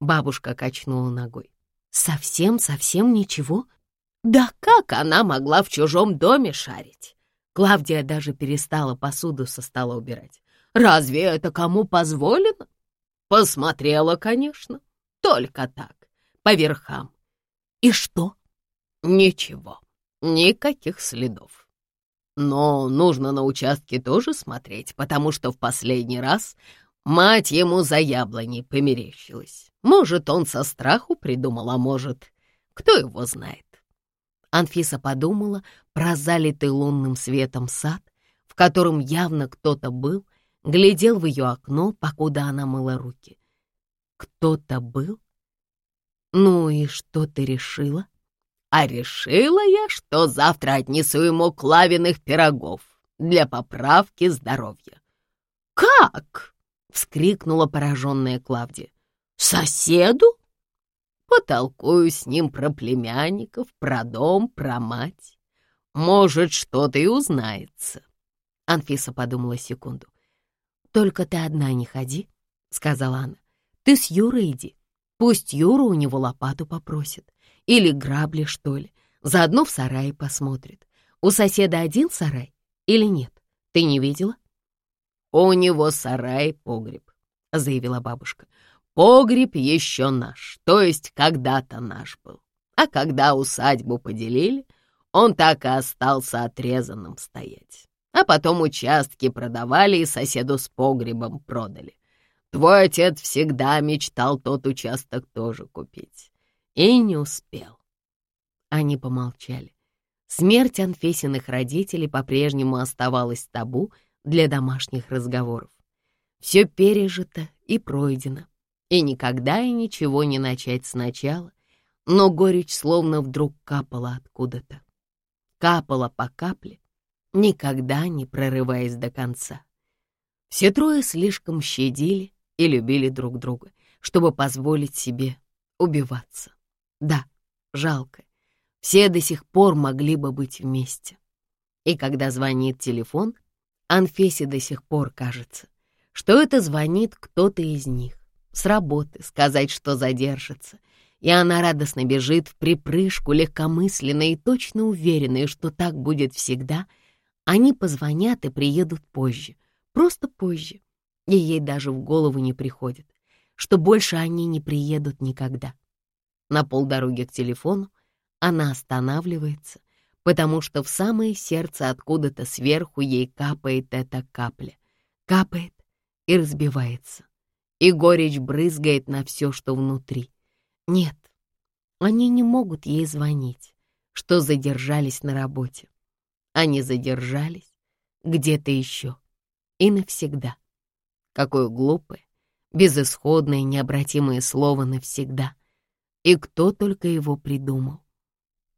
Speaker 1: Бабушка качнула ногой. Совсем, совсем ничего?
Speaker 2: Да как она могла в чужом доме шарить?
Speaker 1: Клавдия даже перестала посуду со стола убирать.
Speaker 2: Разве это кому позволено? Посмотрела, конечно, только так, по верхам.
Speaker 1: И что?
Speaker 2: Ничего, никаких следов. Но нужно на участке тоже смотреть, потому что в последний раз мать ему за яблоней померещилась. Может, он со страху придумал, а может, кто его знает.
Speaker 1: Анфиса подумала про залитый лунным светом сад, в котором явно кто-то был, глядел в ее окно, покуда она мыла руки. Кто-то был? Ну и что ты решила?
Speaker 2: А решила я, что завтра отнесу ему клавиных пирогов для поправки здоровья.
Speaker 1: «Как?» — вскрикнула пораженная Клавдия.
Speaker 2: Соседу? Потолкую с ним про племянников, про дом, про мать. Может, что-то и узнается. Анфиса подумала секунду. «Только ты одна не ходи», — сказала она. «Ты с Юрой иди. Пусть Юра у него лопату попросит. Или грабли, что ли. Заодно в сарае посмотрит. У соседа один сарай или нет? Ты не видела?» «У него сарай, погреб», — заявила бабушка. «Погреб еще наш, то есть когда-то наш был. А когда усадьбу поделили, он так и остался отрезанным стоять. А потом участки продавали и соседу с погребом продали. Твой отец всегда мечтал тот участок тоже купить. И не успел. Они помолчали. Смерть Анфесиных родителей по-прежнему оставалась табу для домашних разговоров. Все пережито и пройдено, и никогда и ничего не начать сначала, но горечь словно вдруг капала откуда-то. Капала по капле, никогда не прорываясь до конца. Все трое слишком щадили и любили друг друга, чтобы позволить себе убиваться. Да, жалко. Все до сих пор могли бы быть вместе. И когда звонит телефон, Анфесе до сих пор кажется, что это звонит кто-то из них с работы сказать, что задержится, и она радостно бежит в припрыжку, легкомысленная и точно уверенная, что так будет всегда — они позвонят и приедут позже, просто позже. И ей даже в голову не приходит, что больше они не приедут никогда. На полдороги к телефону она останавливается, потому что в самое сердце откуда-то сверху ей капает эта капля. Капает и разбивается. И горечь брызгает на все, что внутри. Нет, они не могут ей звонить, что задержались на работе. Они задержались где-то еще и навсегда. Какое глупое, безысходное, необратимое слово «навсегда». И кто только его придумал.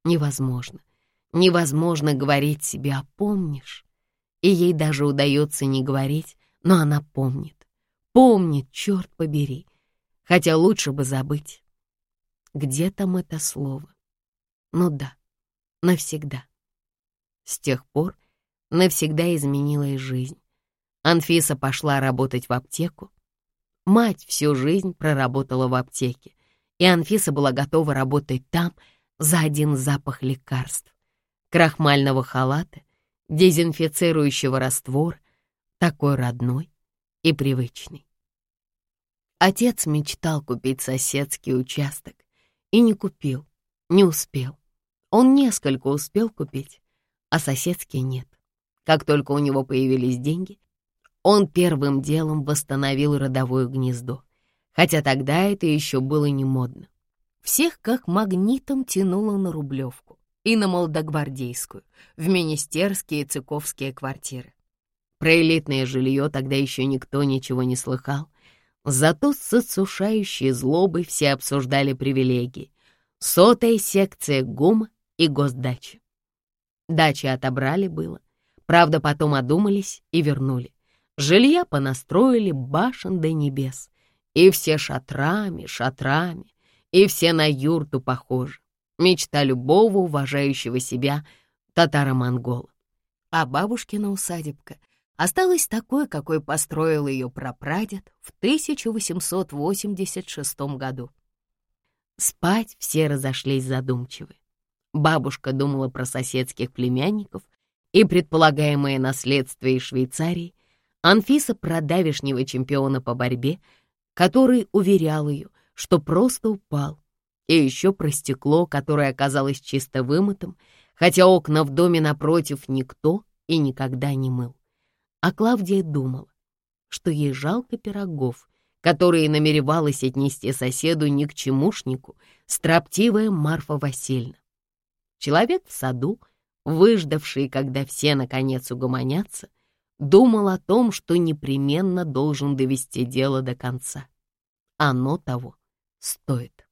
Speaker 2: Невозможно, невозможно говорить себе «а помнишь?» И ей даже удается не говорить, но она помнит. Помнит, черт побери. Хотя лучше бы забыть. Где там это слово? Ну да, навсегда. С тех пор навсегда изменила и жизнь. Анфиса пошла работать в аптеку. Мать всю жизнь проработала в аптеке, и Анфиса была готова работать там за один запах лекарств, крахмального халата, дезинфицирующего раствора, такой родной и привычный. Отец мечтал купить соседский участок и не купил, не успел. Он несколько успел купить, а соседский нет. Как только у него появились деньги, он первым делом восстановил родовое гнездо, хотя тогда это еще было не модно. Всех как магнитом тянуло на Рублевку и на Молодогвардейскую, в министерские и цыковские квартиры. Про элитное жилье тогда еще никто ничего не слыхал, зато с отсушающей злобой все обсуждали привилегии, сотая секция ГУМа и госдачи. Дачи отобрали было. Правда, потом одумались и вернули. Жилья понастроили башен до небес. И все шатрами, шатрами, и все на юрту похожи. Мечта любого уважающего себя татаро-монгола. А бабушкина усадебка осталась такой, какой построил ее прапрадед в 1886 году. Спать все разошлись задумчивы. Бабушка думала про соседских племянников и предполагаемое наследство из Швейцарии, Анфиса про давешнего чемпиона по борьбе, который уверял ее, что просто упал, и еще про стекло, которое оказалось чисто вымытым, хотя окна в доме напротив никто и никогда не мыл. А Клавдия думала, что ей жалко пирогов, которые намеревалась отнести соседу ни к чемушнику, строптивая Марфа Васильевна. Человек в саду, выждавший, когда все наконец угомонятся, думал о том, что непременно должен довести дело до конца. Оно того стоит.